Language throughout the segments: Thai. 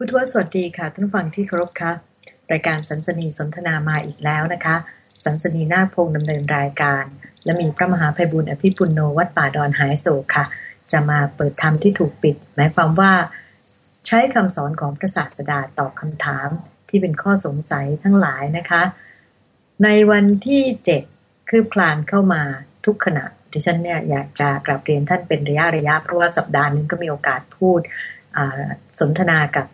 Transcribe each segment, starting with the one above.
พุทธวสวัสดีค่ะท่านฟังที่เคารพค่ะรายการสันสนีสนทนามาอีกแล้วนะคะ สันสนีนาพงดำเนินรายการ และมีพระมหาภัยบุญอภิปุโนวัดป่าดอนหายโศกค่ะ จะมาเปิดธรรมที่ถูกปิด หมายความว่า ใช้คำสอนของพระศาสดาตอบคำถามที่เป็นข้อสงสัยทั้งหลายนะคะ ในวันที่เจ็ดคืบคลานเข้ามาทุกขณะดิฉันเนี่ยอยากจะกลับเรียนท่านเป็นระยะระยะเพราะว่าสัปดาห์นึงก็มีโอกาสพูดสนทนากับ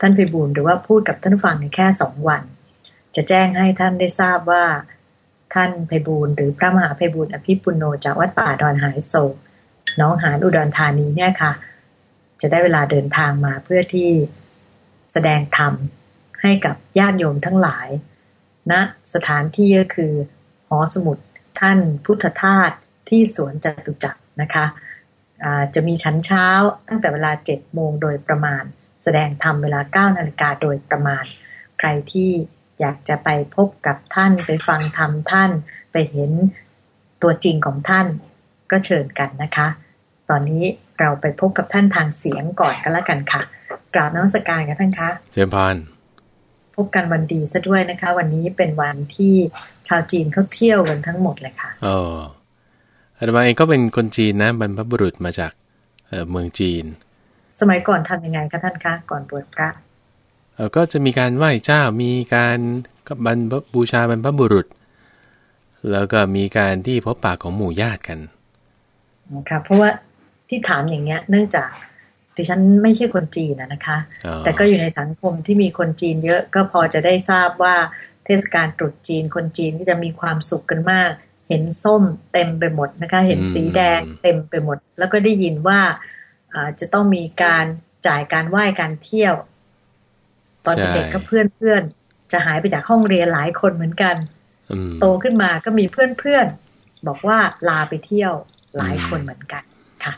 ท่านพิบูลหรือว่าพูดกับท่านฟังในแค่สองวัน จะแจ้งให้ท่านได้ทราบว่า ท่านไพบูลหรือพระมหาไพบูลอภิปุโนจากวัดป่าดอนหายโศกน้องหานอุดรธานีเนี่ยค่ะ จะได้เวลาเดินทางมาเพื่อที่แสดงธรรมให้กับญาติโยมทั้งหลายณนะสถานที่ก็คือหอสมุดท่านพุทธทาสที่สวนจตุจักรนะคะะจะมีชั้นเช้าตั้งแต่เวลาเจ็ดโมงโดยประมาณ ดงธรรมเวลา 9 นาฬิกาโดยประมาณ ใครที่อยากจะไปพบกับท่านไปฟังธรรมท่าน ไปเห็นตัวจริงของท่านก็เชิญกันนะคะ ตอนนี้เราไปพบกับท่านทางเสียงก่อนกันแล้วกันค่ะ กราบน้องสการกันท่านคะเชิญพานพบกันวันดีซะด้วยนะคะ วันนี้เป็นวันที่ชาวจีนเขาเที่ยวกันทั้งหมดเลยค่ะอ๋ออาตมาเองก็เป็นคนจีนนะบรรพบุรุษมาจากเมืองจีน สมัยก่อนทำยังไงคะท่านคะก่อนบวชพระเออก็จะมีการไหว้เจ้ามีการบรรพบูชาบรรพบุรุษ แล้วก็มีการที่พบปากของหมู่ญาติกันค่ะเพราะว่าที่ถามอย่างเงี้ย เนื่องจากดิฉันไม่ใช่คนจีนนะคะ แต่ก็อยู่ในสังคมที่มีคนจีนเยอะก็พอจะได้ทราบว่าเทศกาลตรุษจีนคนจีนที่จะมีความสุขกันมาก เห็นส้มเต็มไปหมดนะคะ เห็นสีแดงเต็มไปหมด แล้วก็ได้ยินว่า จะต้องมีการจ่ายการไหว้การเที่ยว ตอนเด็กก็เพื่อนเพื่อนจะหายไปจากห้องเรียนหลายคนเหมือนกันโตขึ้นมาก็มีเพื่อนเพื่อนบอกว่าลาไปเที่ยวหลายคนเหมือนกันค่ะ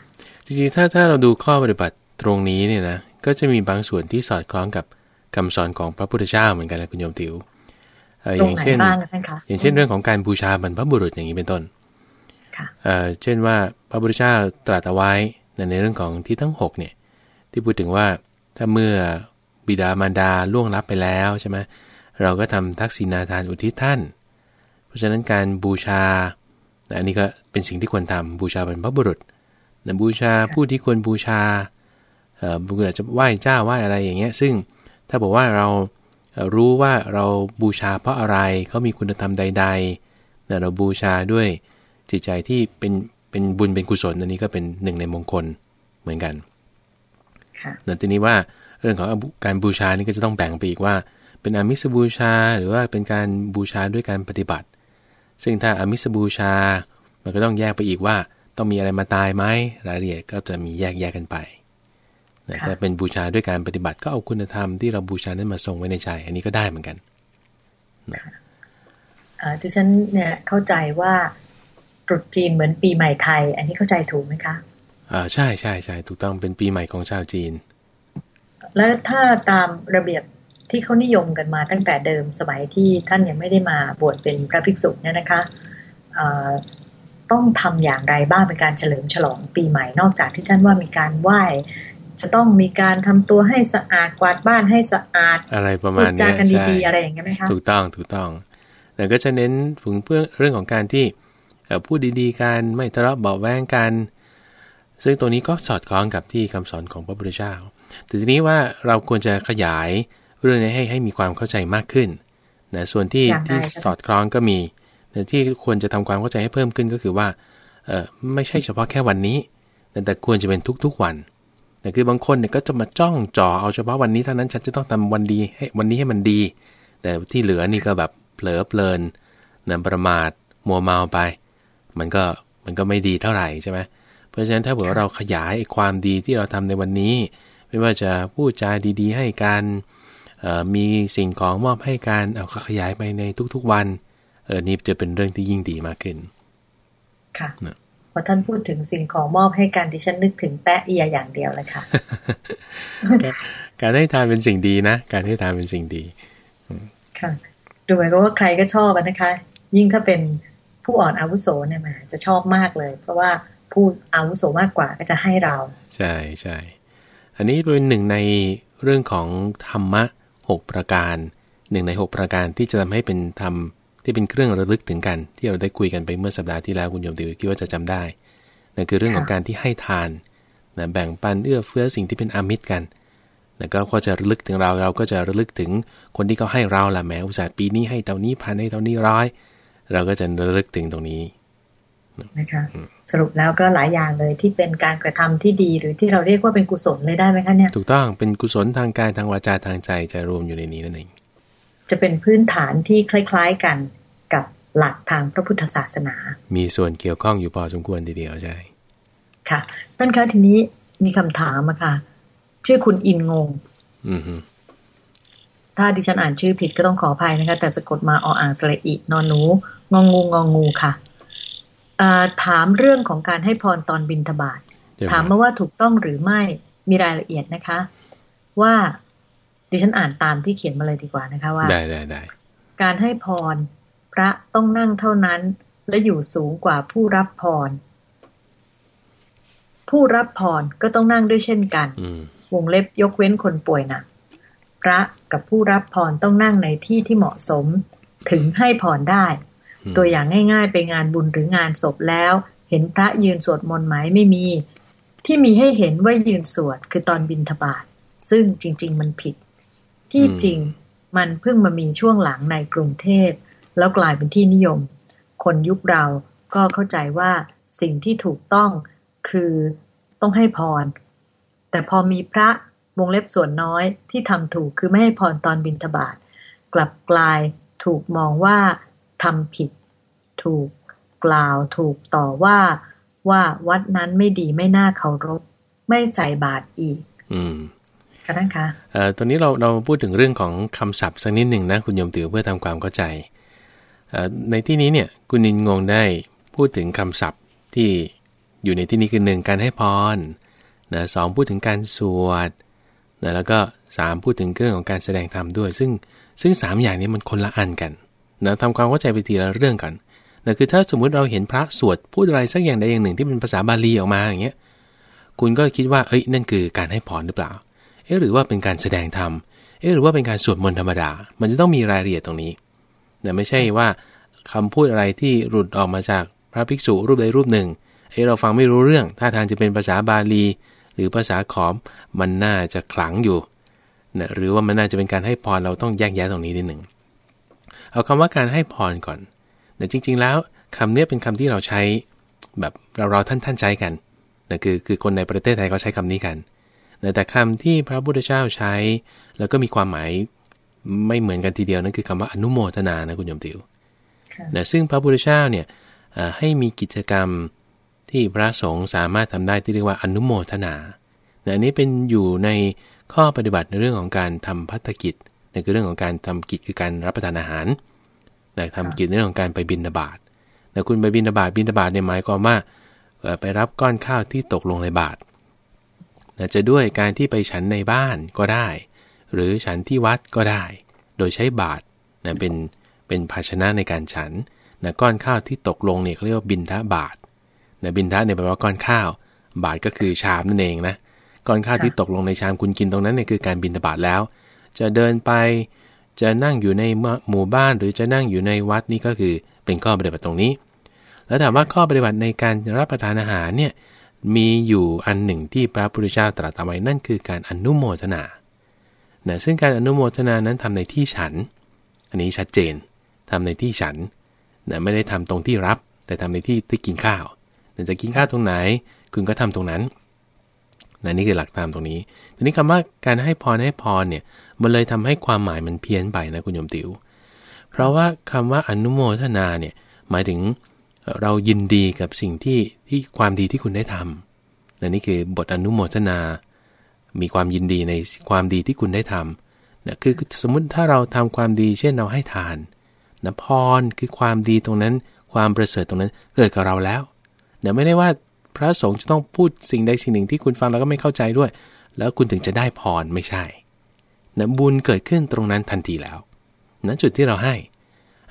จริงๆถ้าถ้าเราดูข้อปฏิบัติตรงนี้เนี่ยนะก็จะมีบางส่วนที่สอดคล้องกับคำสอนของพระพุทธเจ้าเหมือนกันนะคุณโยมติวอย่างเช่นอย่างเช่นเรื่องของการบูชาบรรพบุรุษอย่างนี้เป็นต้นเช่นว่าพระพุทธเจ้าตรัสเอาไว้ ในเรื่องของที่ทั้ง6เนี่ยที่พูดถึงว่าถ้าเมื่อบิดามารดาล่วงลับไปแล้วใช่ไหมเราก็ทำทักษิณาทานอุทิศท่าน เพราะฉะนั้นการบูชาอันนี้ก็เป็นสิ่งที่ควรทำบูชาเป็นพระบุรุษนะบูชาผู้ที่ควรบูชาเอ่อบูจะไหว้เจ้าไหว้อะไรอย่างเงี้ย ซึ่งถ้าบอกว่าเรารู้ว่าเราบูชาเพราะอะไรเขามีคุณธรรมใดๆเราบูชาด้วยจิตใจที่เป็น เป็นบุญเป็นกุศลอันนี้ก็เป็นหนึ่งในมงคลเหมือนกันแต่ทีนี้ว่าเรื่องของการบูชานี่ก็จะต้องแบ่งไปอีกว่า เป็นอามิสบูชา หรือว่าเป็นการบูชาด้วยการปฏิบัติ ซึ่งถ้าอามิสบูชา มันก็ต้องแยกไปอีกว่า ต้องมีอะไรมาตายไหมรายละเอียดก็จะมีแยกแยกกันไปแต่เป็นบูชาด้วยการปฏิบัติก็เอาคุณธรรมที่เราบูชานั้นมาทรงไว้ในใจ อันนี้ก็ได้เหมือนกันดิฉันเนี่ยเข้าใจว่า รุษจีนเหมือนปีใหม่ไทย อันนี้เข้าใจถูกไหมคะ อ่าใช่ใช่ใช่ถูกต้องเป็นปีใหม่ของชาวจีน แล้วถ้าตามระเบียบที่เขานิยมกันมาตั้งแต่เดิมสมัยที่ท่านยังไม่ได้มาบวชเป็นพระภิกษุเนี่ยนะคะต้องทำอย่างไรบ้างเป็นการเฉลิมฉลองปีใหม่นอกจากที่ท่านว่ามีการไหว้จะต้องมีการทำตัวให้สะอาดกวาดบ้านให้สะอาดอะไรประมาณนี้จากันดีๆอะไรอย่างเงี้ยไหมคะถูกต้องถูกต้องแต่ก็จะเน้นถึงเพื่อเรื่องของการที่ พูดดีๆกันไม่ทะเลาะเบาแวงกัน ซึ่งตรงนี้ก็สอดคล้องกับที่คำสอนของพระพุทธเจ้า แต่ทีนี้ว่าเราควรจะขยายเรื่องนี้ให้ให้มีความเข้าใจมากขึ้นนะส่วนที่ที่สอดคล้องก็มีแต่ที่ควรจะทำความเข้าใจให้เพิ่มขึ้นก็คือว่าเออไม่ใช่เฉพาะแค่วันนี้ แต่ควรจะเป็นทุกๆวันแต่คือบางคนเนี่ยก็จะมาจ้องจ่อเอาเฉพาะวันนี้เท่านั้นฉันจะต้องทำวันดีให้วันนี้ให้มันดี แต่ที่เหลือนี่ก็แบบเผลอเพลินนะประมาทมัวเมาไป มันก็มันก็ไม่ดีเท่าไหร่ใช่ไหมเพราะฉะนั้นถ้าเกิดเราขยายความดีที่เราทำในวันนี้ ไม่ว่าจะพูดจาดี ๆ ให้กันมีสิ่งของมอบให้กันเอาขยายไปในทุกๆวันเออนี่จะเป็นเรื่องที่ยิ่งดีมากขึ้น ค่ะพอท่านพูดถึงสิ่งของมอบให้กันที่ฉันนึกถึงแปะเอียอย่างเดียวเลยค่ะ การให้ทานเป็นสิ่งดีนะ การให้ทานเป็นสิ่งดี ค่ะดูเหมือนกับว่าใครก็ชอบนะคะ ยิ่งถ้าเป็น ผู้อ่อนอาวุโสเนี่ยมาจะชอบมากเลย เพราะว่าผู้อาวุโสมากกว่าก็จะให้เรา ใช่ใช่อันนี้เป็นหนึ่งในเรื่องของธรรมะหกประการหนึ่งในหกประการที่จะทำให้เป็นธรรมที่เป็นเครื่องระลึกถึงกัน ที่เราได้คุยกันไปเมื่อสัปดาห์ที่แล้วคุณโยมติวคิดว่าจะจำได้นั่นคือเรื่องของการที่ให้ทานนะแบ่งปันเอื้อเฟื้อสิ่งที่เป็นอมิตรกันแล้วก็พอจะระลึกถึงเราเราก็จะระลึกถึงคนที่เขาให้เราละแม้อุตส่าห์ปีนี้ให้เท่านี้พันให้เท่านี้ร้อย เราก็จะระลึกถึงตรงนี้นะคะสรุปแล้วก็หลายอย่างเลยที่เป็นการกระทำที่ดีหรือที่เราเรียกว่าเป็นกุศลเลยได้ไหมคะเนี่ยถูกต้องเป็นกุศลทางกายทางวาจาทางใจจะรวมอยู่ในนี้นั่นเองจะเป็นพื้นฐานที่คล้าย ๆกันกับหลักทางพระพุทธศาสนา มีส่วนเกี่ยวข้องอยู่พอสมควรทีเดียวใช่ค่ะท่านคะทีนี้มีคำถามอะค่ะ ชื่อคุณอินงง อือถ้าดิฉันอ่านชื่อผิดก็ต้องขออภัยนะคะ แต่สะกดมาออ่างสระอินอนหนู งองูงองูค่ะถามเรื่องของการให้พรตอนบินทบาทถามมาว่าถูกต้องหรือไม่มีรายละเอียดนะคะ ว่าดิฉันอ่านตามที่เขียนมาเลยดีกว่านะคะว่าได้ได้ได้การให้พรพระต้องนั่งเท่านั้น และอยู่สูงกว่าผู้รับพร ผู้รับพรก็ต้องนั่งด้วยเช่นกันวงเล็บยกเว้นคนป่วยหนักพระกับผู้รับพรต้องนั่งในที่ที่เหมาะสม ถึงให้พรได้ ตัวอย่างง่าย ๆ ไปงานบุญหรืองานศพแล้ว เห็นพระยืนสวดมนต์ไหมไม่มี ที่มีให้เห็นว่ายืนสวดคือตอนบินทบาทซึ่งจริง ๆ มันผิด ที่จริงมันเพิ่งมามีช่วงหลังในกรุงเทพ แล้วกลายเป็นที่นิยม คนยุคเราก็เข้าใจว่าสิ่งที่ถูกต้องคือต้องให้พร แต่พอมีพระวงเล็บส่วนน้อยที่ทำถูกคือไม่ให้พรตอนบินทบาท กลับกลายถูกมองว่า ทำผิด ถูกกล่าวถูกต่อว่า ว่าวัดนั้นไม่ดีไม่น่าเคารพ ไม่ใส่บาตรอีก อืมค่ะท่านคะเอ่อตอนนี้เราเราพูดถึงเรื่องของคำศัพท์สักนิดหนึ่งนะคุณโยมติวเพื่อทำความเข้าใจเอ่อในที่นี้เนี่ยคุณนินงงได้พูดถึงคำศัพท์ที่อยู่ในที่นี้คือหนึ่งการให้พรนะสองพูดถึงการสวดนะแล้วก็สามพูดถึงเรื่องของการแสดงธรรมด้วย ซึ่งซึ่งสามอย่างนี้มันคนละอันกัน นะทำความเข้าใจไปทีละเรื่องกันนะคือถ้าสมมุติเราเห็นพระสวดพูดอะไรสักอย่างใดอย่างหนึ่งที่เป็นภาษาบาลีออกมาอย่างเงี้ยคุณก็คิดว่าเอ้ยนั่นคือการให้พรหรือเปล่าเอ๊หรือว่าเป็นการแสดงธรรมเอ๊หรือว่าเป็นการสวดมนต์ธรรมดา มันจะต้องมีรายละเอียดตรงนี้นะไม่ใช่ว่าคำพูดอะไรที่หลุดออกมาจากพระภิกษุรูปใดรูปหนึ่งเอ้เราฟังไม่รู้เรื่องถ้าทางจะเป็นภาษาบาลี หรือภาษาขอมมันน่าจะขลังอยู่นะหรือว่ามันน่าจะเป็นการให้พรเราต้องแยกแยะตรงนี้นิดหนึ่ง เอาคำว่าการให้พรก่อนแต่จริง ๆ แล้วคำนี้เป็นคำที่เราใช้แบบเราเราท่านท่านใช้กันนะคือคือคนในประเทศไทยเขาใช้คำนี้กันแต่คำที่พระพุทธเจ้าใช้ แล้วก็มีความหมายไม่เหมือนกันทีเดียวนั่นคือคำว่าอนุโมทนานะคุณโยมติวนะซึ่งพระพุทธเจ้าเนี่ยให้มีกิจกรรมที่พระสงฆ์สามารถทำได้ที่เรียกว่าอนุโมทนาอันนี้เป็นอยู่ในข้อปฏิบัติในเรื่องของการทำพัฒกิจ นั่นคือเรื่องของการทำกิจคือการรับประทานอาหารแต่ทำกิจในเรื่องของการไปบินบาตแต่คุณไปบินบาตบินบาตเนี่ยหมายความว่าไปรับก้อนข้าวที่ตกลงในบาตรจะด้วยการที่ไปฉันในบ้านก็ได้ หรือฉันที่วัดก็ได้ โดยใช้บาตรนะเป็นเป็นภาชนะในการฉันนะก้อนข้าวที่ตกลงเนี่ยเขาเรียกว่าบินทบาทนะบินทะเนี่ยแปลว่าก้อนข้าว บาทก็คือชามนั่นเองนะก้อนข้าวที่ตกลงในชามคุณกินตรงนั้นเนี่ยคือการบินทบาทแล้ว จะเดินไป จะนั่งอยู่ในหมู่บ้านหรือจะนั่งอยู่ในวัดนี่ก็คือเป็นข้อปฏิบัติตรงนี้ แล้วถามว่าข้อปฏิบัติในการรับประทานอาหารเนี่ยมีอยู่อันหนึ่งที่พระพุทธเจ้าตรัสเอาไว้นั่นคือการอนุโมทนานะซึ่งการอนุโมทนานั้นทำในที่ฉัน อันนี้ชัดเจนทำในที่ฉันนะไม่ได้ทำตรงที่รับ แต่ทำในที่ที่กินข้าวจะกินข้าวตรงไหน คุณก็ทำตรงนั้นนะนี่คือหลักตามตรงนี้ ทีนี้คำว่าการให้พรให้พรเนี่ย มันเลยทำให้ความหมายมันเพี้ยนไปนะคุณโยมติว๋ว เพราะว่าคำว่าอนุโมทนาเนี่ยหมายถึงเรายินดีกับสิ่งที่ที่ความดีที่คุณได้ทำนนี่คือบทอนุโมทนา มีความยินดีในความดีที่คุณได้ทำนะคือสมมุติถ้าเราทำความดี เช่นเราให้ทานนะพรคือความดีตรงนั้น ความประเสริฐตรงนั้นเกิดกับเราแล้วเนะไม่ได้ว่าพระสงฆ์จะต้องพูดสิ่งใดสิ่งหนึ่งที่คุณฟังแล้วก็ไม่เข้าใจด้วย แล้วคุณถึงจะได้พรไม่ใช่ นะบุญเกิดขึ้นตรงนั้นทันทีแล้วนั้นจุดที่เราให้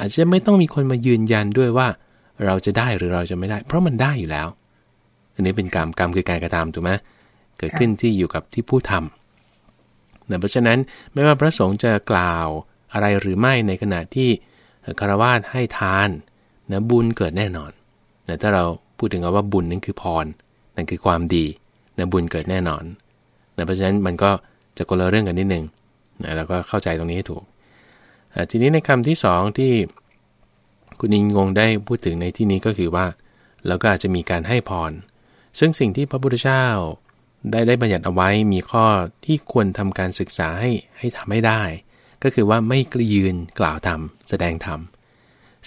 อาจจะไม่ต้องมีคนมายืนยันด้วยว่า เราจะได้หรือเราจะไม่ได้ เพราะมันได้อยู่แล้ว อันนี้เป็นกรรมกรรมคือการกระทำถูกไหมเกิดขึ้นที่อยู่กับที่ผู้ทำเพราะฉะนั้นไม่ว่าพระสงฆ์จะกล่าวอะไรหรือไม่ในขณะที่คารวาสให้ทานนะบุญเกิดแน่นอนนะถ้าเราพูดถึงว่าบุญนั่นคือพรนั่นคือความดีนะบุญเกิดแน่นอนนะเพราะฉะนั้นมันก็จะคนละเรื่องกันนิดนึง นะเราก็เข้าใจตรงนี้ให้ถูก ทีนี้ในคำที่สองที่คุณอิงงงได้พูดถึงในที่นี้ก็คือว่าเราก็อาจจะมีการให้พร ซึ่งสิ่งที่พระพุทธเจ้าได้ได้บัญญัติเอาไว้มีข้อที่ควรทำการศึกษาให้ให้ทำให้ได้ ก็คือว่าไม่กยืนกล่าวธรรมแสดงธรรม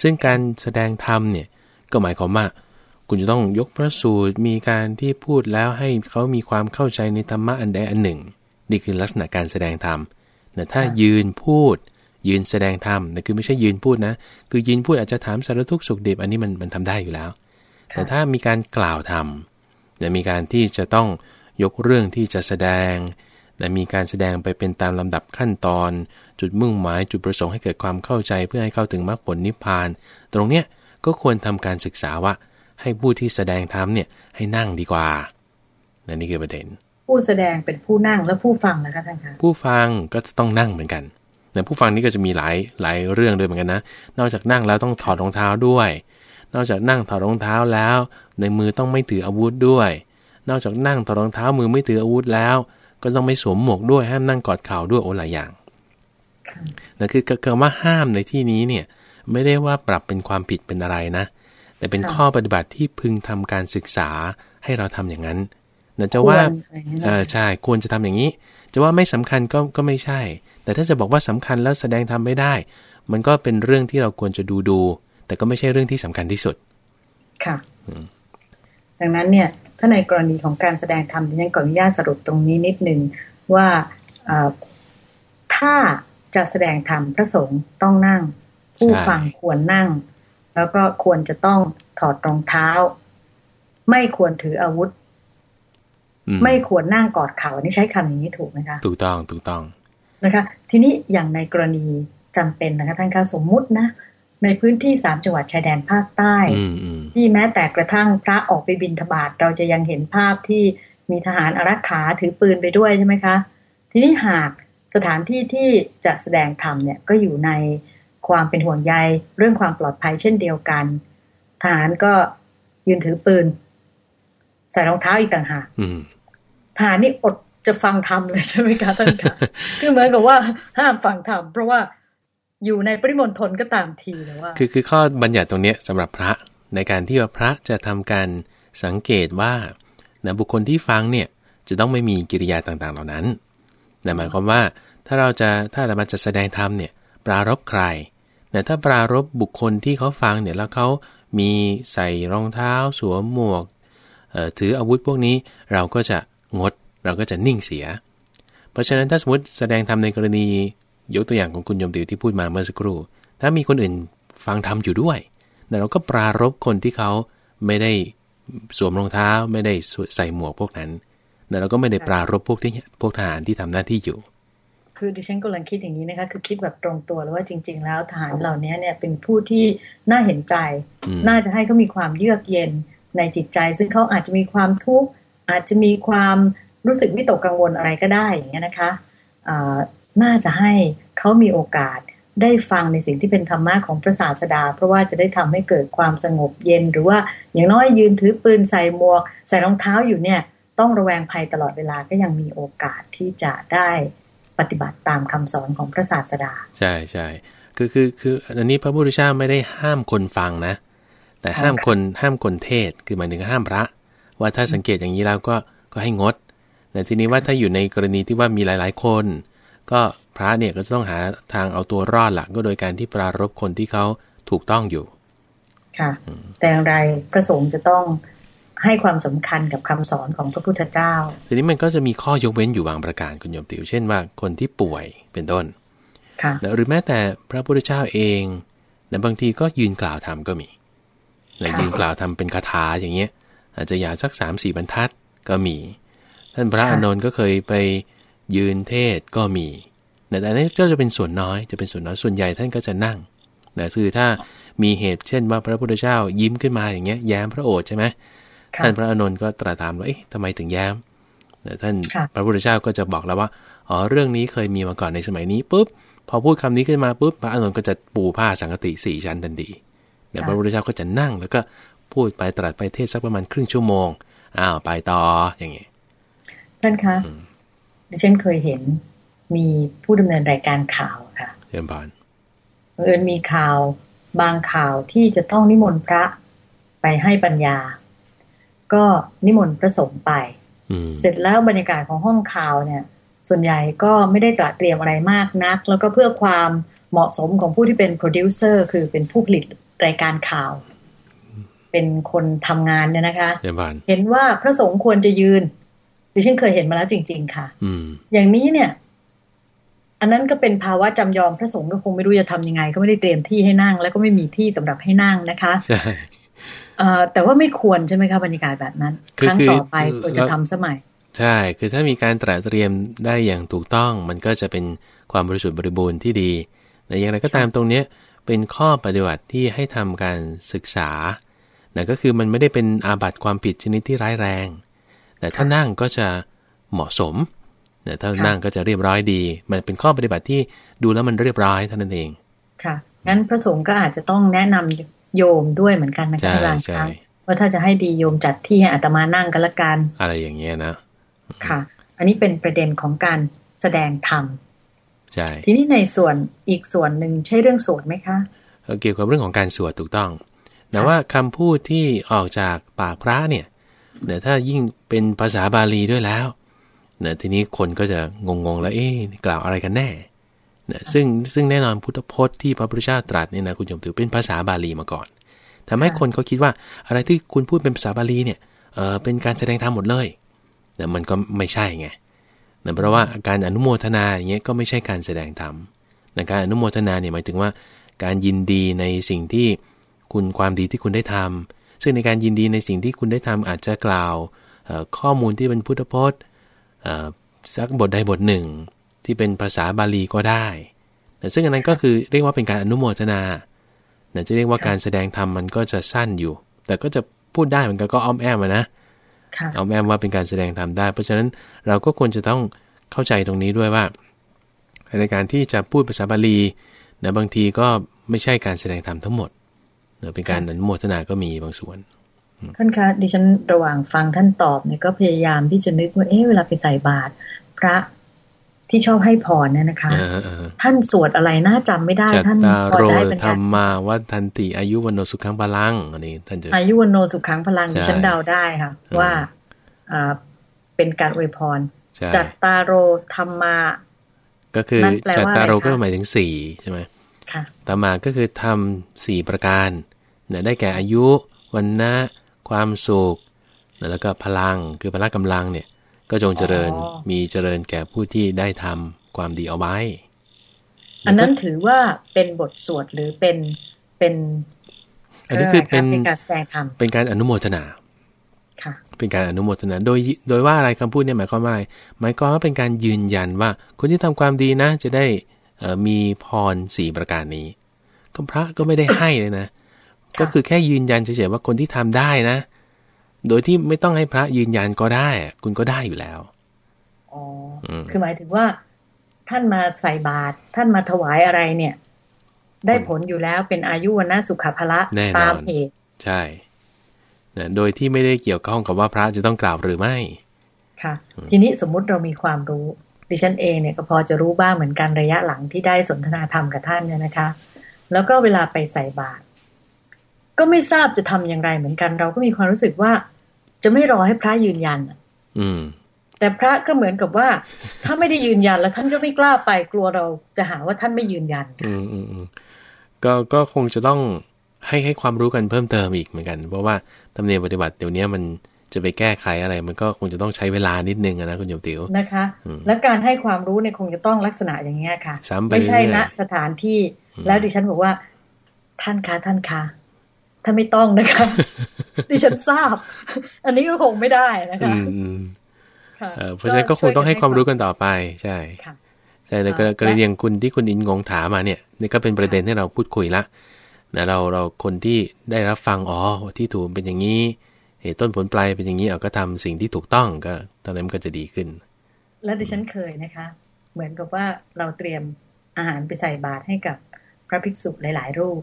ซึ่งการแสดงธรรมเนี่ยก็หมายความว่าคุณจะต้องยกพระสูตรมีการที่พูดแล้วให้เขามีความเข้าใจในธรรมะอันใดอันหนึ่ง นี่คือลักษณะการแสดงธรรม แต่ถ้ายืนพูด ยืนแสดงธรรมนั่นคือไม่ใช่ยืนพูดนะ คือยืนพูดอาจจะถามสารทุกข์สุขดิบอันนี้มันมันทำได้อยู่แล้ว แต่ถ้ามีการกล่าวธรรมจะมีการที่จะต้องยกเรื่องที่จะแสดงและมีการแสดงไปเป็นตามลำดับขั้นตอน จุดมุ่งหมายจุดประสงค์ให้เกิดความเข้าใจเพื่อให้เข้าถึงมรรคผลนิพพาน ตรงเนี้ยก็ควรทำการศึกษาว่าให้ผู้ที่แสดงธรรมเนี่ยให้นั่งดีกว่านั่นนี่คือประเด็น ผู้แสดงเป็นผู้นั่งและผู้ฟังนะคะท่านคะผู้ฟังก็จะต้องนั่งเหมือนกันแต่ผู้ฟังนี่ก็จะมีหลายหลายเรื่องด้วยเหมือนกันนะ นอกจากนั่งแล้วต้องถอดรองเท้าด้วย นอกจากนั่งถอดรองเท้าแล้ว ในมือต้องไม่ถืออาวุธด้วย นอกจากนั่งถอดรองเท้ามือไม่ถืออาวุธแล้ว ก็ต้องไม่สวมหมวกด้วยห้ามนั่งกอดเข่าด้วยโอ้หลายอย่างนั่นคือคำว่าห้ามในที่นี้เนี่ยไม่ได้ว่าปรับเป็นความผิดเป็นอะไรนะ แต่เป็นข้อปฏิบัติที่พึงทำการศึกษาให้เราทำอย่างนั้น นั่นจะว่าเออใช่ควรจะทำอย่างนี้ จะว่าไม่สำคัญก็ก็ไม่ใช่ แต่ถ้าจะบอกว่าสำคัญแล้วแสดงทำไม่ได้ มันก็เป็นเรื่องที่เราควรจะดูดู แต่ก็ไม่ใช่เรื่องที่สำคัญที่สุด ค่ะดังนั้นเนี่ย ถ้าในกรณีของการแสดงธรรมยังขออนุญาตสรุปตรงนี้นิดหนึ่งว่าถ้าจะแสดงธรรมพระสงฆ์ต้องนั่ง ผู้ฟังควรนั่ง แล้วก็ควรจะต้องถอดรองเท้า ไม่ควรถืออาวุธ ไม่ควรนั่งกอดเข่านี่ใช้คำอย่างนี้ถูกไหมคะถูกต้องถูกต้องนะคะ ทีนี้อย่างในกรณีจำเป็นนะคะท่านคะสมมุตินะในพื้นที่สามจังหวัดชายแดนภาคใต้ ที่แม้แต่กระทั่งพระออกไปบินทบาทเราจะยังเห็นภาพที่มีทหารอารักขาถือปืนไปด้วยใช่ไหมคะ ทีนี้หากสถานที่ที่จะแสดงธรรมเนี่ยก็อยู่ในความเป็นห่วงใยเรื่องความปลอดภัยเช่นเดียวกัน ทหารก็ยืนถือปืน ใส่รองเท้าอีกต่างหากทหารนี่อดจะฟังธรรมเลยใช่ไหมคะท่านคะคือเหมือนกับว่าห้ามฟังธรรมเพราะว่าอยู่ในปริมณฑลก็ตามทีแล้ว่า คือคือข้อบัญญัติตรงนี้สำหรับพระในการที่ว่าพระจะทำการสังเกตว่านะบุคคลที่ฟังเนี่ยจะต้องไม่มีกิริยาต่างๆ เหล่านั้นนั่นหมายความว่าถ้าเราจะถ้าเรามาจะแสดงธรรมเนี่ยปรารบใครแต่ถ้าปรารบบุคคลที่เขาฟังเนี่ยแล้วเขามีใส่รองเท้าสวมหมวก ถืออาวุธพวกนี้เราก็จะงด เราก็จะนิ่งเสีย เพราะฉะนั้นถ้าสมมติแสดงธรรมในกรณียกตัวอย่างของคุณยมติวที่พูดมาเมื่อสักครู่ ถ้ามีคนอื่นฟังธรรมอยู่ด้วยแต่เราก็ปรารบคนที่เขาไม่ได้สวมรองเท้าไม่ได้ใส่หมวกพวกนั้นแต่เราก็ไม่ได้ปรารบพวกที่พวกทหารที่ทำหน้าที่อยู่ คือดิฉันกำลังคิดอย่างนี้นะคะ คือคิดแบบตรงตัวแล้วว่าจริง ๆ แล้วทหารเหล่านี้เนี่ยเป็นผู้ที่น่าเห็นใจ น่าจะให้เขามีความเยือกเย็น ในจิตใจ ซึ่งเขาอาจจะมีความทุกข์อาจจะมีความรู้สึกวิตกกังวลอะไรก็ได้อย่างเงี้ยนะคะน่าจะให้เขามีโอกาสได้ฟังในสิ่งที่เป็นธรรมะของพระศาสดา เพราะว่าจะได้ทำให้เกิดความสงบเย็น หรือว่าอย่างน้อยยืนถือปืนใส่หมวก ใส่รองเท้าอยู่เนี่ย ต้องระแวงภัยตลอดเวลาก็ยังมีโอกาสที่จะได้ปฏิบัติตามคำสอนของพระศาสดา ใช่ใช่คือคือคืออันนี้พระพุทธเจ้าไม่ได้ห้ามคนฟังนะ แต่ห้ามคนห้ามคนเทศคือหมายถึงห้ามพระ ว่าถ้าสังเกตอย่างนี้แล้วก็ก็ให้งดแต่ทีนี้ว่าถ้าอยู่ในกรณีที่ว่ามีหลาย ๆ คน ก็พระเนี่ยก็จะต้องหาทางเอาตัวรอดหลักก็โดยการที่ปรารบคนที่เขาถูกต้องอยู่ ค่ะ แต่อย่างไรพระสงฆ์จะต้องให้ความสำคัญกับคำสอนของพระพุทธเจ้า ทีนี้มันก็จะมีข้อยกเว้นอยู่บางประการคุณโยมติวเช่นว่าคนที่ป่วยเป็นต้น ค่ะ หรือแม้แต่พระพุทธเจ้าเองแต่บางทีก็ยืนกล่าวธรรมก็มี ยืนกล่าวธรรมเป็นคาถาอย่างเงี้ย อาจจะยาวสักสามสี่บรรทัดก็มี ท่านพระอานนท์ก็เคยไปยืนเทศก็มีแต่อันนี้ก็จะเป็นส่วนน้อยจะเป็นส่วนน้อยส่วนใหญ่ท่านก็จะนั่งนะคือถ้ามีเหตุเช่นว่าพระพุทธเจ้ายิ้มขึ้นมาอย่างเงี้ยแย้มพระโอษฐ์ใช่ไหมท่านพระอานนท์ก็ตรัสถามว่าเอ๊ะทำไมถึงแย้มท่านพระพุทธเจ้าก็จะบอกแล้วว่าอ๋อเรื่องนี้เคยมีมาก่อนในสมัยนี้ปุ๊บพอพูดคำนี้ขึ้นมาปุ๊บพระอานนท์ก็จะปูผ้าสังกติสี่ชั้นทันที แต่พระพุทธเจ้าก็จะนั่ง แล้วก็พูดไปตรัสไปเทศสักประมาณครึ่งชั่วโมงอ้าวไปต่ออย่างเงี้ยท่านคะดิฉันเคยเห็นมีผู้ดำเนินรายการข่าวค่ะเรียนบานเอิญมีข่าวบางข่าวที่จะต้องนิมนต์พระไปให้ปัญญา ก็นิมนต์พระสงฆ์ไปเสร็จแล้วบรรยากาศของห้องข่าวเนี่ย ส่วนใหญ่ก็ไม่ได้ตระเตรียมอะไรมากนัก แล้วก็เพื่อความเหมาะสมของผู้ที่เป็นโปรดิวเซอร์คือเป็นผู้ผลิต รายการข่าว เป็นคนทำงานเนี่ยนะคะเห็นว่าพระสงฆ์ควรจะยืนดิฉันเคยเห็นมาแล้วจริง ๆ ค่ะอย่างนี้เนี่ย อันนั้นก็เป็นภาวะจำยอมพระสงฆ์ก็คงไม่รู้จะทำยังไง ก็ไม่ได้เตรียมที่ให้นั่ง แล้วก็ไม่มีที่สำหรับให้นั่งนะคะใช่แต่ว่าไม่ควรใช่ไหมคะบรรยากาศแบบนั้น ครั้งต่อไปควรจะทำสมัย ใช่ คือถ้ามีการตระเตรียมได้อย่างถูกต้อง มันก็จะเป็นความบริสุทธิ์บริบูรณ์ที่ดีแต่อย่างไรก็ตามตรงเนี้ย เป็นข้อปฏิบัติที่ให้ทำการศึกษานะก็คือมันไม่ได้เป็นอาบัติความผิดชนิดที่ร้ายแรง แต่ถ้านั่งก็จะเหมาะสมนะถ้านั่งก็จะเรียบร้อยดี มันเป็นข้อปฏิบัติที่ดูแล้วมันเรียบร้อยเท่านั้นเอง ค่ะ งั้นพระสงฆ์ก็อาจจะต้องแนะนำโยมด้วยเหมือนกันนะคะอาจารย์คะว่าถ้าจะให้ดีโยมจัดที่ให้อาตมานั่งกันละกัน อะไรอย่างเงี้ยนะ ค่ะ อันนี้เป็นประเด็นของการแสดงธรรม ใช่ทีนี้ในส่วนอีกส่วนหนึ่งใช่เรื่องสวดไหมคะเกี่ยวกับเรื่องของการสวดถูกต้องแต่ว่าคำพูดที่ออกจากปากพระเนี่ยเนี่ยถ้ายิ่งเป็นภาษาบาลีด้วยแล้วเนี่ยทีนี้คนก็จะงงๆแล้วเอ๊ะกล่าวอะไรกันแน่เนี่ยซึ่งซึ่งแน่นอนพุทธพจน์ที่พระพุทธเจ้าตรัสเนี่ยนะคุณโยมถือเป็นภาษาบาลีมาก่อนทำให้คนเขาคิดว่าอะไรที่คุณพูดเป็นภาษาบาลีเนี่ยเออเป็นการแสดงธรรมหมดเลยแต่มันก็ไม่ใช่ไง เเพราะว่าการอนุโมทนาอย่างเงี้ยก็ไม่ใช่การแสดงธรรมในการอนุโมทนาเนี่ยหมายถึงว่า การยินดีในสิ่งที่คุณความดีที่คุณได้ทำซึ่งในการยินดีในสิ่งที่คุณได้ทำอาจจะกล่าวข้อมูลที่เป็นพุทธพจน์สักบทใดบทหนึ่ง ที่เป็นภาษาบาลีก็ได้แต่ซึ่งอันนั้นก็คือเรียกว่าเป็นการอนุโมทนาจะเรียกว่าการแสดงธรรมมันก็จะสั้นอยู่ แต่ก็จะพูดได้เหมือนกันก็อ้อมแอมนะ อ้อมแอมว่าเป็นการแสดงธรรมได้ เพราะฉะนั้นเราก็ควรจะต้องเข้าใจตรงนี้ด้วยว่าในการที่จะพูดภาษาบาลีนะบางทีก็ไม่ใช่การแสดงธรรมทั้งหมดนะเป็นการอนุโมทนาก็มีบางส่วนท่านคะดิฉันระหว่างฟังท่านตอบเนี่ยก็พยายามที่จะนึกว่าเอ๊ะเวลาไปใส่บาตรพระ ที่ชอบให้พรเนี่ยนะคะ ท่านสวดอะไรน่าจำไม่ได้ ท่านพอจะให้เป็นธรรมาวัฒนติอายุวันโนสุขังพลังอันนี้ท่านจะอายุวันโนสุขังพลังดิฉันเดาได้ค่ะว่าอ่าเป็นการอวยพร จัตตาโรธรรมา ก็คือจัตตาโรก็หมายถึงสี่ใช่ไหมตามาก็คือทำสี่ประการเนี่ยได้แก่อายุวันนะความสุขแล้วก็พลังคือพละกำลังเนี่ย ก็จงเจริญมีเจริญแก่ผู้ที่ได้ทำความดีเอาไว้ อันนั้นถือว่าเป็นบทสวดหรือเป็นเป็น อันนี้คือเป็นการแสดงธรรมเป็นการอนุโมทนาเป็นการอนุโมทนาโดยโดยว่าอะไรคำพูดเนี่ยหมายความว่าอะไรหมายความว่าเป็นการยืนยันว่า คนที่ทำความดีนะ จะได้มีพรสี่ประการนี้ก็พระก็ไม่ได้ให้เลยนะ ก็คือแค่ยืนยันเฉยๆว่าคนที่ทำได้นะ โดยที่ไม่ต้องให้พระยืนยันก็ได้ คุณก็ได้อยู่แล้วอ๋อคือหมายถึงว่า ท่านมาใส่บาตรท่านมาถวายอะไรเนี่ย ได้ผลอยู่แล้วเป็นอายุวันนะสุขภละตามเหตุใช่นะโดยที่ไม่ได้เกี่ยวข้องกับว่าพระจะต้องกล่าวหรือไม่ค่ะ ทีนี้สมมุติเรามีความรู้ ดิฉันเองเนี่ยก็พอจะรู้บ้างเหมือนกันระยะหลังที่ได้สนทนาธรรมกับท่านเนี่ยนะคะ แล้วก็เวลาไปใส่บาตรก็ไม่ทราบจะทำอย่างไรเหมือนกัน เราก็มีความรู้สึกว่า จะไม่รอให้พระยืนยันอืม แต่พระก็เหมือนกับว่า ถ้าไม่ได้ยืนยันแล้วท่านก็ไม่กล้าไปกลัวเราจะหาว่าท่านไม่ยืนยันอืมอืมก็ก็คงจะต้องให้ให้ความรู้กันเพิ่มเติมอีกเหมือนกัน เพราะว่าธรรมเนียมปฏิบัติเดี๋ยวนี้มันจะไปแก้ไขอะไร มันก็คงจะต้องใช้เวลานิดนึงนะคุณโยมติ๋วนะคะ และการให้ความรู้เนี่ยคงจะต้องลักษณะอย่างเงี้ยค่ะไม่ใช่ณสถานที่ แล้วดิฉันบอกว่า ท่านคะท่านคะ ถ้าไม่ต้องนะคะดิฉันทราบ อันนี้ก็คงไม่ได้นะคะเพราะฉะนั้นก็คงต้องให้ความรู้กันต่อไปใช่ใช่แล้วก็เลยอย่างคุณที่คุณอินงงถามมาเนี่ยนี่ก็เป็นประเด็นที่เราพูดคุยละนะเราเราคนที่ได้รับฟังอ๋อที่ถูกเป็นอย่างนี้เหตุต้นผลปลายเป็นอย่างนี้เอาก็ทำสิ่งที่ถูกต้องก็ตอนนั้นก็จะดีขึ้น แล้วดิฉันเคยนะคะ เหมือนกับว่าเราเตรียมอาหารไปใส่บาตรให้กับพระภิกษุหลาย ๆ รูป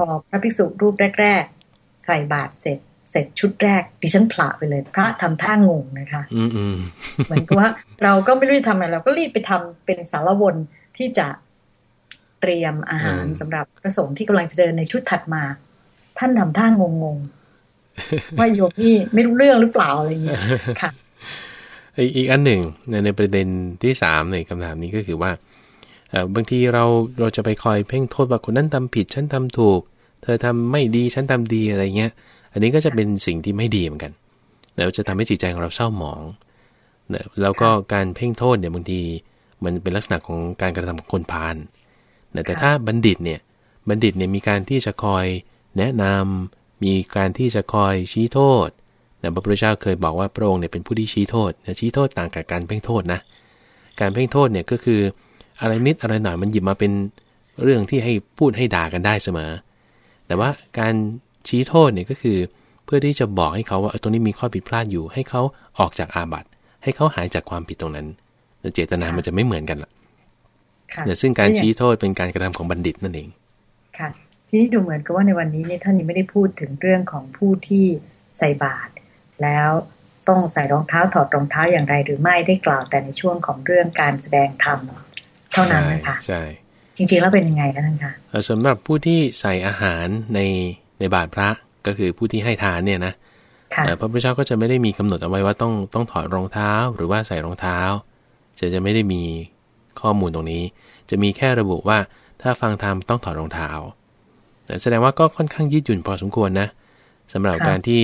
พอพระภิกษุรูปแรก ๆ ใส่บาตรเสร็จ เสร็จชุดแรก ดิฉันผละไปเลย พระทำท่างงนะคะ อืเหมือนกับว่า เราก็ไม่รู้จะทำอะไรเราก็รีบไปทำเป็นสารวนที่จะเตรียมอาหารสำหรับพระสงฆ์ที่กำลังจะเดินในชุดถัดมา ท่านทำท่างงงๆว่าโยมนี่ไม่รู้เรื่องหรือเปล่าอะไรอย่างเงี้ยค่ะอีกอันหนึ่งในประเด็นที่สามในคำถามนี้ก็คือว่า บางทีเราเราจะไปคอยเพ่งโทษว่าคนนั้นทำผิดฉันทำถูก เธอทำไม่ดีฉันทำดีอะไรเงี้ย อันนี้ก็จะเป็นสิ่งที่ไม่ดีเหมือนกันแล้วจะทำให้จิตใจของเราเศร้าหมองแล้วก็การเพ่งโทษเนี่ยบางทีมันเป็นลักษณะของการกระทำของคนพาลแต่ถ้าบัณฑิตเนี่ยบัณฑิตเนี่ยมีการที่จะคอยแนะนำมีการที่จะคอยชี้โทษนะพระพุทธเจ้าเคยบอกว่าพระองค์เนี่ยเป็นผู้ที่ชี้โทษนะชี้โทษต่างกับการเพ่งโทษนะ การเพ่งโทษเนี่ยก็คือ อะไรนิดอะไรหน่อยมันหยิบมาเป็นเรื่องที่ให้พูดให้ด่ากันได้เสมอ แต่ว่าการชี้โทษเนี่ยก็คือ เพื่อที่จะบอกให้เขาว่าตรงนี้มีข้อผิดพลาดอยู่ ให้เขาออกจากอาบัติให้เขาหายจากความผิดตรงนั้นแต่เจตนามันจะไม่เหมือนกันล่ะแต่ซึ่งการชี้โทษเป็นการกระทำของบัณฑิตนั่นเอง ค่ะ ที่นี้ดูเหมือนกับว่าในวันนี้เนี่ยท่านยังไม่ได้พูดถึงเรื่องของผู้ที่ใส่บาตรแล้วต้องใส่รองเท้าถอดรองเท้าอย่างไรหรือไม่ได้กล่าวแต่ในช่วงของเรื่องการแสดงธรรม เท่านั้นนะคะใช่จริงๆแล้วเป็นยังไงคะท่านคะสำหรับผู้ที่ใส่อาหารในในบาตรพระก็คือผู้ที่ให้ทานเนี่ยนะพระพุทธเจ้าก็จะไม่ได้มีกำหนดเอาไว้ว่าต้องต้องถอดรองเท้าหรือว่าใส่รองเท้า จะจะไม่ได้มีข้อมูลตรงนี้ จะมีแค่ระบุว่าถ้าฟังธรรมต้องถอดรองเท้าแสดงว่าก็ค่อนข้างยืดหยุ่นพอสมควรนะสำหรับการที่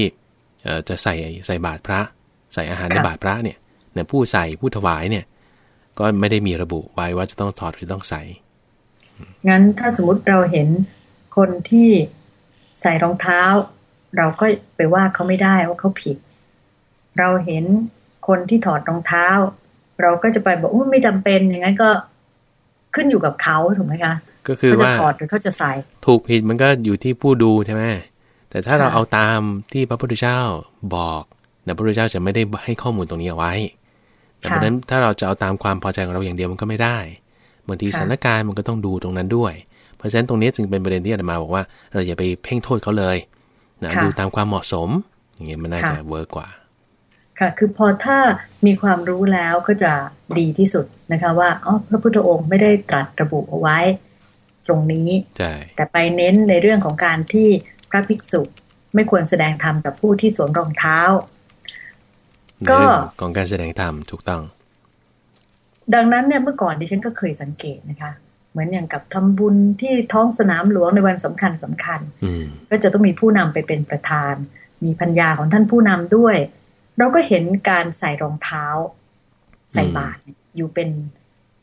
จะใส่ใส่บาตรพระ ใส่อาหารในบาตรพระเนี่ยเนี่ยผู้ใส่ผู้ถวายเนี่ย ก็ไม่ได้มีระบุไว้ว่าจะต้องถอดหรือต้องใส่ งั้นถ้าสมมติเราเห็นคนที่ใส่รองเท้า เราก็ไปว่าเขาไม่ได้ว่าเขาผิด เราเห็นคนที่ถอดรองเท้า เราก็จะไปบอกว่าไม่จำเป็นอย่างนั้นก็ขึ้นอยู่กับเขาถูกไหมคะ ก็คือว่าจะถอดหรือเขาจะใส่ ถูกผิดมันก็อยู่ที่ผู้ดูใช่ไหมแต่ถ้าเราเอาตามที่พระพุทธเจ้าบอกนะพระพุทธเจ้าจะไม่ได้ให้ข้อมูลตรงนี้เอาไว้ เพราะฉะนั้นถ้าเราจะเอาตามความพอใจของเราอย่างเดียวมันก็ไม่ได้บางทีสถานการณ์มันก็ต้องดูตรงนั้นด้วย เพราะฉะนั้นตรงนี้จึงเป็นประเด็นที่อาจารย์มาบอกว่า เราอย่าไปเพ่งโทษเขาเลยนะดูตามความเหมาะสม อย่างเงี้ยมันน่าจะเวิร์กกว่า ค่ะ คือพอถ้ามีความรู้แล้วก็จะดีที่สุดนะคะว่าอ๋อพระพุทธองค์ไม่ได้ตรัสระบุเอาไว้ ตรงนี้แต่ไปเน้นในเรื่องของการที่พระภิกษุไม่ควรแสดงธรรมกับผู้ที่สวมรองเท้า ก็ของการแสดงธรรมถูกต้อง ดังนั้นเนี่ยเมื่อก่อนดิฉันก็เคยสังเกตนะคะ เหมือนอย่างกับทำบุญที่ท้องสนามหลวงในวันสำคัญสำคัญก็จะต้องมีผู้นำไปเป็นประธาน มีพัญญาของท่านผู้นำด้วย เราก็เห็นการใส่รองเท้า ใส่บาตรอยู่เป็น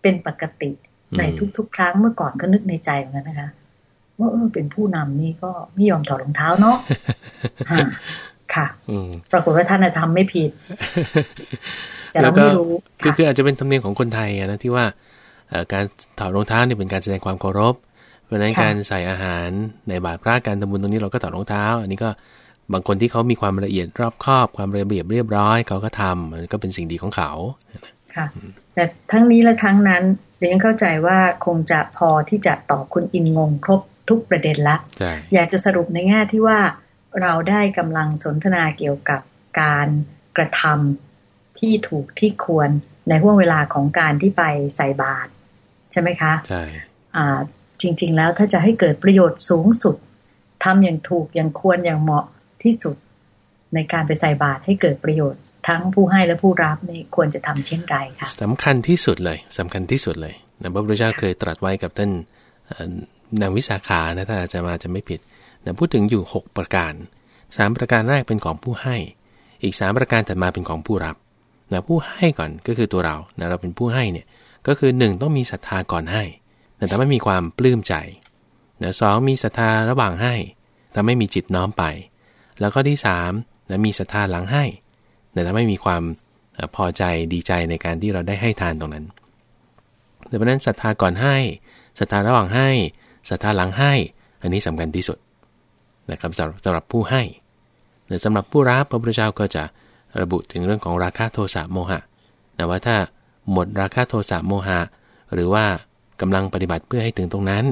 เป็นปกติในทุก ๆ ครั้งเมื่อก่อนก็นึกในใจเหมือนกันนะคะว่าเออเป็นผู้นำนี่ก็ไม่ยอมถอดรองเท้าเนาะ ค่ะปรากฏว่าท่านทำไม่ผิด แต่เราไม่รู้คือคืออาจจะเป็นธรรมเนียมของคนไทยนะที่ว่าการถอดรองเท้าเนี่ยเป็นการแสดงความเคารพ เพราะนั้นการใส่อาหารในบาตรพระการทำบุญตรงนี้เราก็ถอดรองเท้า อันนี้ก็บางคนที่เขามีความละเอียดรอบคอบ ความระเบียบเรียบร้อยเขาก็ทำมันก็เป็นสิ่งดีของเขาค่ะ แต่ทั้งนี้และทั้งนั้นเรียนเข้าใจว่าคงจะพอที่จะตอบคุณอินงงครบทุกประเด็นละอยากจะสรุปในแง่ที่ว่า เราได้กำลังสนทนาเกี่ยวกับการกระทำที่ถูกที่ควรในห่วงเวลาของการที่ไปใส่บาตรใช่ไหมคะใช่จริง ๆ แล้วถ้าจะให้เกิดประโยชน์สูงสุดทำอย่างถูกอย่างควรอย่างเหมาะที่สุด ในการไปใส่บาตรให้เกิดประโยชน์ ทั้งผู้ให้และผู้รับนี่ควรจะทำเช่นไรคะสำคัญที่สุดเลยสำคัญที่สุดเลยนะพระพุทธเจ้าเคยตรัสไว้กับท่านนางวิสาขานะถ้าจะมาจะไม่ผิด นะพูดถึงอยู่ 6 ประการ 3 ประการแรกเป็นของผู้ให้ อีก 3 ประการถัดมาเป็นของผู้รับนะผู้ให้ก่อนก็คือตัวเรานะเราเป็นผู้ให้เนี่ยก็คือ 1 ต้องมีศรัทธาก่อนให้นะทำให้มีความปลื้มใจนะสมีศรัทธาระหว่างให้ทำให้มีจิตน้อมไป แล้วก็ที่3นะมีศรัทธาหลังให้นะทำให้มีความพอใจดีใจในการที่เราได้ให้ทานตรงนั้นดังนั้นศรัทธาก่อนให้ศรัทธาระหว่างให้ศรัทธาหลังให้ อันนี้สำคัญที่สุด นะครับสำหรับสำหรับผู้ให้แต่สำหรับผู้รับพระพุทธเจ้าก็จะระบุถึงเรื่องของราคะโทสะโมหะแต่ว่าถ้าหมดราคะโทสะโมหะ หรือว่ากำลังปฏิบัติเพื่อให้ถึงตรงนั้น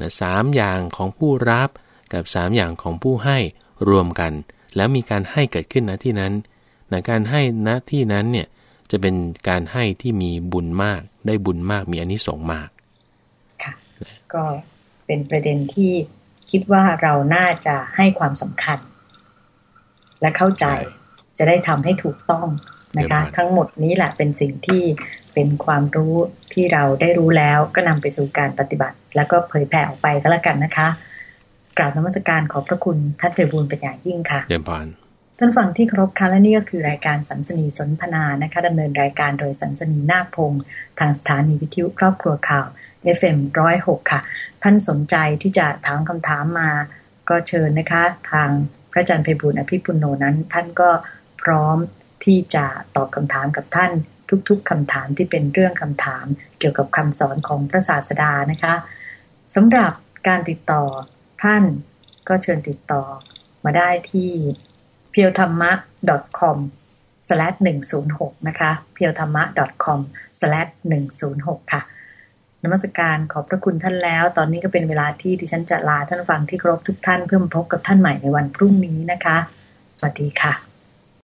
นะสามอย่างของผู้รับกับสามอย่างของผู้ให้รวมกัน แล้วมีการให้เกิดขึ้นณที่นั้นนะการให้ณที่นั้นเนี่ยจะเป็นการให้ที่มีบุญมาก ได้บุญมากมีอนิสงส์มาก ค่ะ ก็เป็นประเด็นที่ คิดว่าเราน่าจะให้ความสำคัญ และเข้าใจจะได้ทำให้ถูกต้องนะคะ ทั้งหมดนี้แหละเป็นสิ่งที่เป็นความรู้ที่เราได้รู้แล้วก็นำไปสู่การปฏิบัติ แล้วก็เผยแผ่ออกไปก็แล้วกันนะคะ กราบนมัสการขอบพระคุณท่านเทบูลเป็นอย่างยิ่งค่ะเยี่ยมพาน ท่านฟังที่ครบค่ะและนี่ก็คือรายการสันสนีสนทนานะคะดำเนินรายการโดยสันสนีนาคพงศ์ทางสถานีวิทยุครอบครัวข่าว FM106 ค่ะ ท่านสนใจที่จะถามคำถามมา ก็เชิญนะคะ ทางพระอาจารย์เพบุญอภิปุโนนั้น ท่านก็พร้อมที่จะตอบคำถามกับท่านทุกๆคำถามที่เป็นเรื่องคำถาม เกี่ยวกับคำสอนของพระศาสดานะคะสำหรับการติดต่อท่านก็เชิญติดต่อมาได้ที่ p e ยวธรรมะ .com slash 106 นะคะ p e ยวธรรมะ .com slash 106 ค่ะนมัสการขอบพระคุณท่านแล้ว ตอนนี้ก็เป็นเวลาที่ดิฉันจะลาท่านฟังที่ครบทุกท่านเพื่อมาพบกับท่านใหม่ในวันพรุ่งนี้นะคะ สวัสดีค่ะ